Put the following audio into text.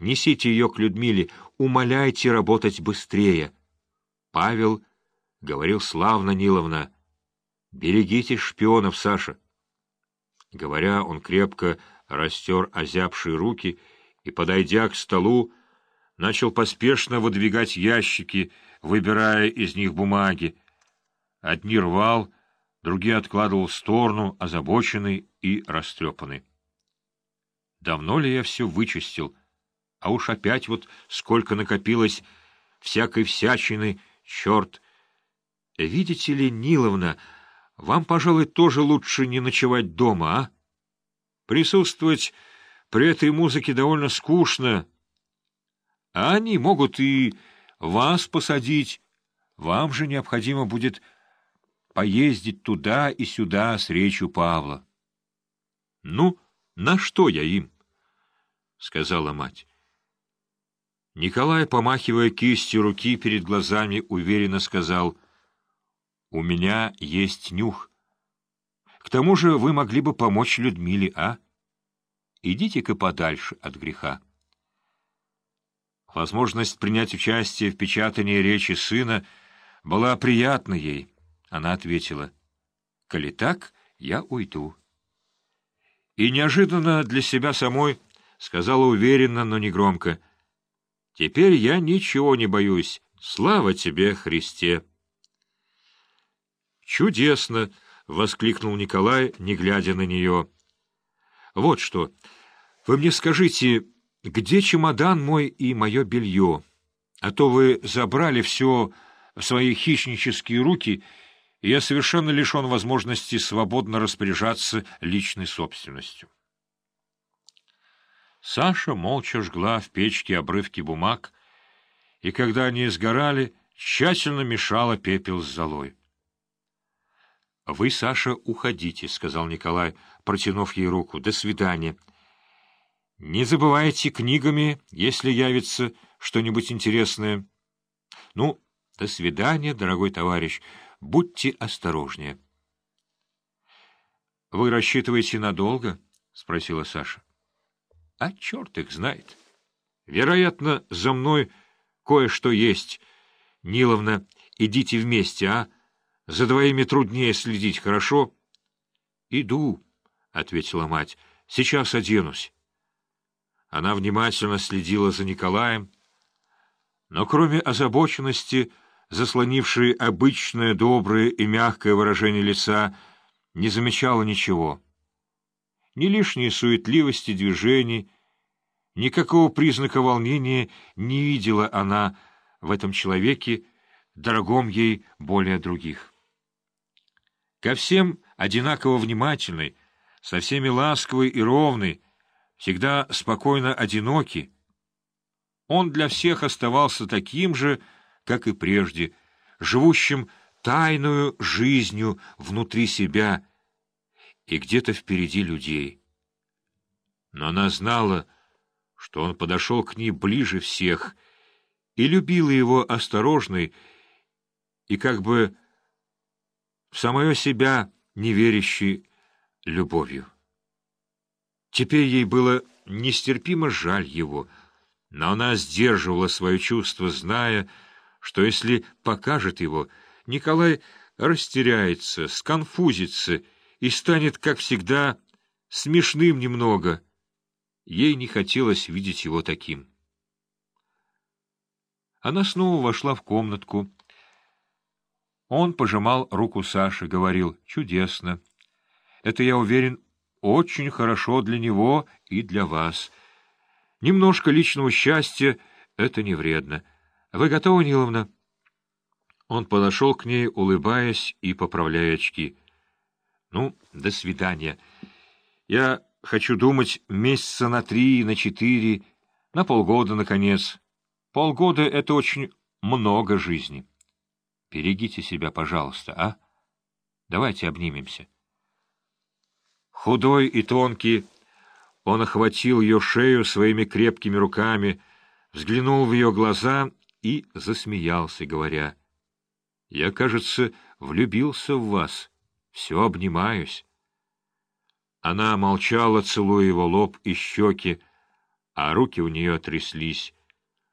Несите ее к Людмиле, умоляйте работать быстрее. Павел говорил славно Ниловна. Берегите шпионов, Саша. Говоря, он крепко растер озябшие руки и, подойдя к столу, начал поспешно выдвигать ящики, выбирая из них бумаги. Одни рвал, другие откладывал в сторону, озабоченный и растрепанный. Давно ли я все вычистил? А уж опять вот сколько накопилось всякой всячины, черт! Видите ли, Ниловна, вам, пожалуй, тоже лучше не ночевать дома, а? Присутствовать при этой музыке довольно скучно. А они могут и вас посадить. Вам же необходимо будет поездить туда и сюда с речью Павла. — Ну, на что я им? — сказала мать. Николай, помахивая кистью руки перед глазами, уверенно сказал, — У меня есть нюх. К тому же вы могли бы помочь Людмиле, а? Идите-ка подальше от греха. Возможность принять участие в печатании речи сына была приятна ей. Она ответила, — Коли так, я уйду. И неожиданно для себя самой сказала уверенно, но негромко, — Теперь я ничего не боюсь. Слава тебе, Христе! «Чудесно!» — воскликнул Николай, не глядя на нее. «Вот что. Вы мне скажите, где чемодан мой и мое белье? А то вы забрали все в свои хищнические руки — и я совершенно лишен возможности свободно распоряжаться личной собственностью. Саша молча жгла в печке обрывки бумаг, и, когда они сгорали, тщательно мешала пепел с золой. — Вы, Саша, уходите, — сказал Николай, протянув ей руку. — До свидания. — Не забывайте книгами, если явится что-нибудь интересное. — Ну, до свидания, дорогой товарищ. Будьте осторожнее. — Вы рассчитываете надолго? — спросила Саша. — А черт их знает. Вероятно, за мной кое-что есть. Ниловна, идите вместе, а? За двоими труднее следить, хорошо? — Иду, — ответила мать. — Сейчас оденусь. Она внимательно следила за Николаем, но кроме озабоченности заслонивший обычное доброе и мягкое выражение лица, не замечала ничего. Ни лишней суетливости движений, никакого признака волнения не видела она в этом человеке, дорогом ей более других. Ко всем одинаково внимательный, со всеми ласковый и ровный, всегда спокойно одинокий, он для всех оставался таким же, как и прежде, живущим тайную жизнью внутри себя и где-то впереди людей. Но она знала, что он подошел к ней ближе всех и любила его осторожной и как бы в самое себя неверящей любовью. Теперь ей было нестерпимо жаль его, но она сдерживала свое чувство, зная, что если покажет его, Николай растеряется, сконфузится и станет, как всегда, смешным немного. Ей не хотелось видеть его таким. Она снова вошла в комнатку. Он пожимал руку Саши, говорил «Чудесно. Это, я уверен, очень хорошо для него и для вас. Немножко личного счастья — это не вредно». Вы готовы, Ниловна? Он подошел к ней, улыбаясь и поправляя очки. Ну, до свидания. Я хочу думать месяца на три, на четыре, на полгода, наконец. Полгода — это очень много жизни. Берегите себя, пожалуйста, а? Давайте обнимемся. Худой и тонкий, он охватил ее шею своими крепкими руками, взглянул в ее глаза и засмеялся, говоря, «Я, кажется, влюбился в вас, все обнимаюсь». Она молчала, целуя его лоб и щеки, а руки у нее тряслись,